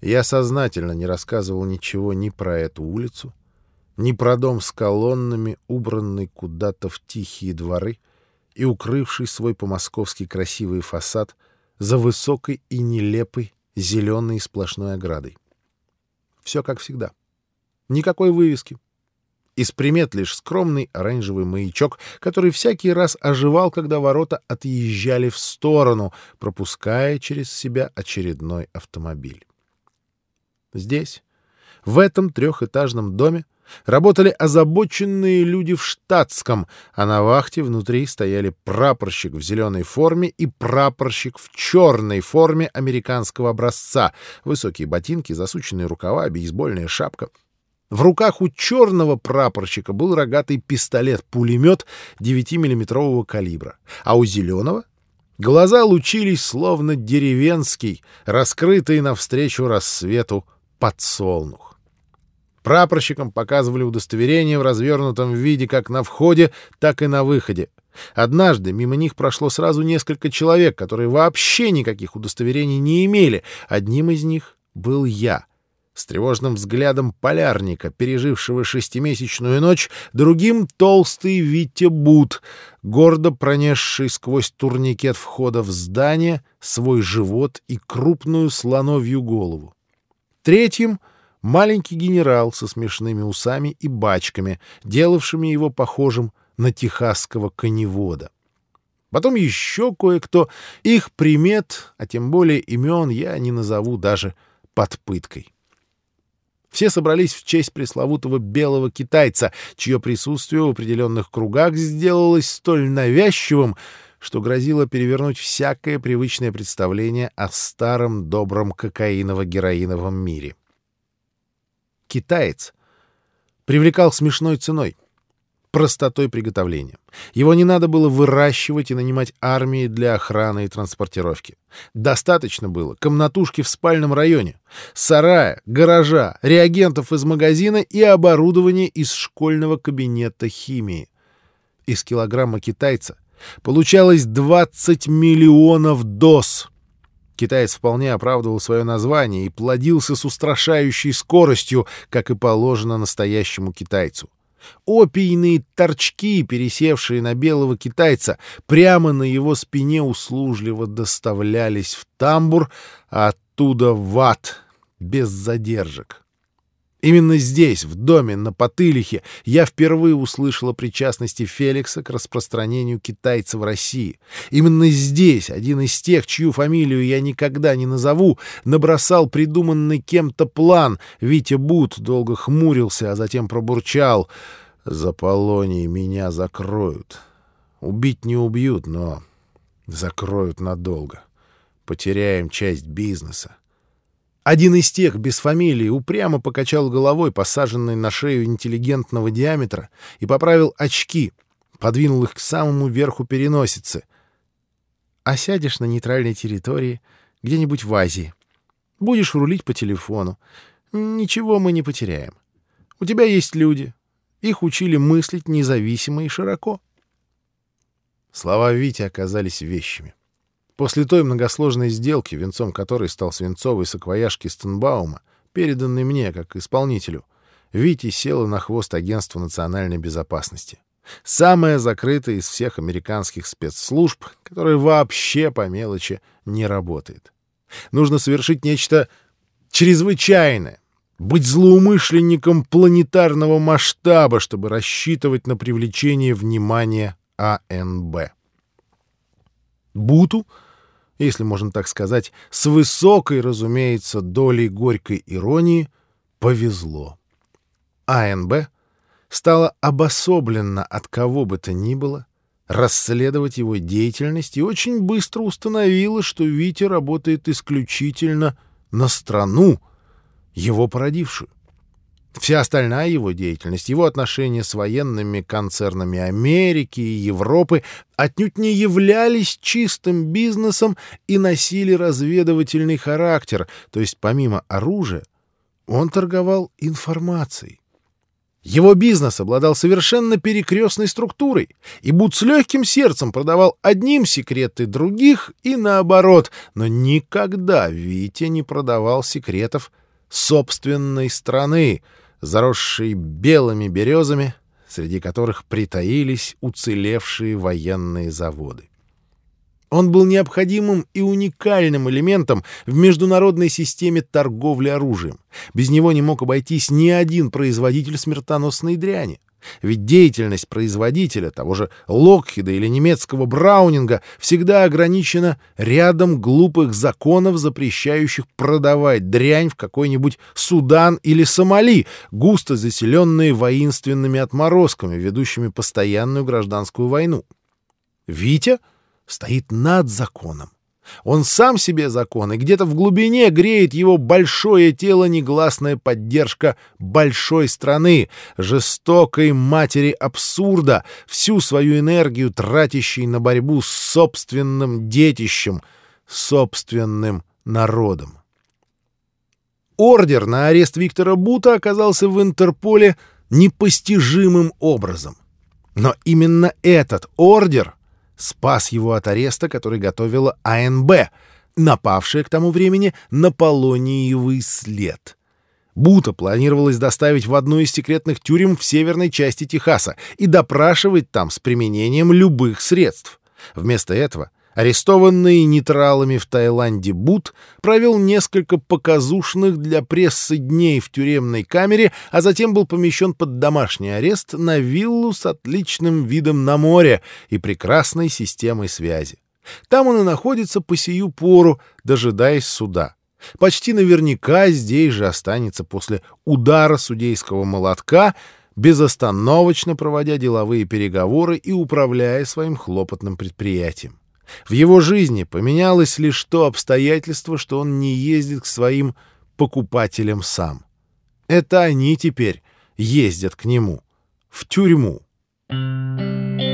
Я сознательно не рассказывал ничего ни про эту улицу, ни про дом с колоннами, убранный куда-то в тихие дворы и укрывший свой по-московски красивый фасад за высокой и нелепой зеленой сплошной оградой. Все как всегда. Никакой вывески. Из примет лишь скромный оранжевый маячок, который всякий раз оживал, когда ворота отъезжали в сторону, пропуская через себя очередной автомобиль. Здесь, в этом трехэтажном доме, работали озабоченные люди в штатском, а на вахте внутри стояли прапорщик в зеленой форме и прапорщик в черной форме американского образца, высокие ботинки, засученные рукава, бейсбольная шапка — в руках у черного прапорщика был рогатый пистолет-пулемет 9-миллиметрового калибра, а у зеленого глаза лучились словно деревенский, раскрытый навстречу рассвету подсолнух. Прапорщикам показывали удостоверение в развернутом виде как на входе, так и на выходе. Однажды мимо них прошло сразу несколько человек, которые вообще никаких удостоверений не имели. Одним из них был я — с тревожным взглядом полярника, пережившего шестимесячную ночь, другим — толстый Витя Бут, гордо пронесший сквозь турникет входа в здание свой живот и крупную слоновью голову. Третьим — маленький генерал со смешными усами и бачками, делавшими его похожим на техасского коневода. Потом еще кое-кто. Их примет, а тем более имен я не назову даже под пыткой. Все собрались в честь пресловутого белого китайца, чье присутствие в определенных кругах сделалось столь навязчивым, что грозило перевернуть всякое привычное представление о старом добром кокаиново-героиновом мире. Китаец привлекал смешной ценой — простотой приготовления. Его не надо было выращивать и нанимать армии для охраны и транспортировки. Достаточно было комнатушки в спальном районе, сарая, гаража, реагентов из магазина и оборудования из школьного кабинета химии. Из килограмма китайца получалось 20 миллионов доз. Китаец вполне оправдывал свое название и плодился с устрашающей скоростью, как и положено настоящему китайцу. Опийные торчки, пересевшие на белого китайца, прямо на его спине услужливо доставлялись в тамбур, а оттуда в ад, без задержек. Именно здесь, в доме на Потылихе, я впервые услышал о причастности Феликса к распространению китайца в России. Именно здесь один из тех, чью фамилию я никогда не назову, набросал придуманный кем-то план. Витя Бут долго хмурился, а затем пробурчал. «За Полонией меня закроют. Убить не убьют, но закроют надолго. Потеряем часть бизнеса. Один из тех, без фамилии, упрямо покачал головой, посаженной на шею интеллигентного диаметра, и поправил очки, подвинул их к самому верху переносицы. А сядешь на нейтральной территории, где-нибудь в Азии. Будешь рулить по телефону. Ничего мы не потеряем. У тебя есть люди. Их учили мыслить независимо и широко. Слова Вити оказались вещами. После той многосложной сделки, венцом которой стал свинцовый саквояж Кистенбаума, переданный мне как исполнителю, Вити села на хвост Агентства национальной безопасности. Самое закрытое из всех американских спецслужб, которое вообще по мелочи не работает. Нужно совершить нечто чрезвычайное, быть злоумышленником планетарного масштаба, чтобы рассчитывать на привлечение внимания АНБ. Буту — если можно так сказать, с высокой, разумеется, долей горькой иронии, повезло. АНБ стала обособлена от кого бы то ни было, расследовать его деятельность и очень быстро установила, что Витя работает исключительно на страну, его породившую. Вся остальная его деятельность, его отношения с военными концернами Америки и Европы отнюдь не являлись чистым бизнесом и носили разведывательный характер, то есть помимо оружия он торговал информацией. Его бизнес обладал совершенно перекрестной структурой, и Бут с легким сердцем продавал одним секреты других и наоборот, но никогда Витя не продавал секретов собственной страны, заросшей белыми березами, среди которых притаились уцелевшие военные заводы. Он был необходимым и уникальным элементом в международной системе торговли оружием. Без него не мог обойтись ни один производитель смертоносной дряни. Ведь деятельность производителя, того же Локхида или немецкого Браунинга, всегда ограничена рядом глупых законов, запрещающих продавать дрянь в какой-нибудь Судан или Сомали, густо заселенные воинственными отморозками, ведущими постоянную гражданскую войну. Витя — стоит над законом. Он сам себе закон, и где-то в глубине греет его большое тело негласная поддержка большой страны, жестокой матери абсурда, всю свою энергию тратящей на борьбу с собственным детищем, собственным народом. Ордер на арест Виктора Бута оказался в Интерполе непостижимым образом. Но именно этот ордер спас его от ареста, который готовила АНБ, напавшая к тому времени на полониевый след. Бута планировалось доставить в одну из секретных тюрем в северной части Техаса и допрашивать там с применением любых средств. Вместо этого Арестованный нейтралами в Таиланде Бут провел несколько показушных для прессы дней в тюремной камере, а затем был помещен под домашний арест на виллу с отличным видом на море и прекрасной системой связи. Там он и находится по сию пору, дожидаясь суда. Почти наверняка здесь же останется после удара судейского молотка, безостановочно проводя деловые переговоры и управляя своим хлопотным предприятием. В его жизни поменялось лишь то обстоятельство, что он не ездит к своим покупателям сам. Это они теперь ездят к нему в тюрьму. Thank you.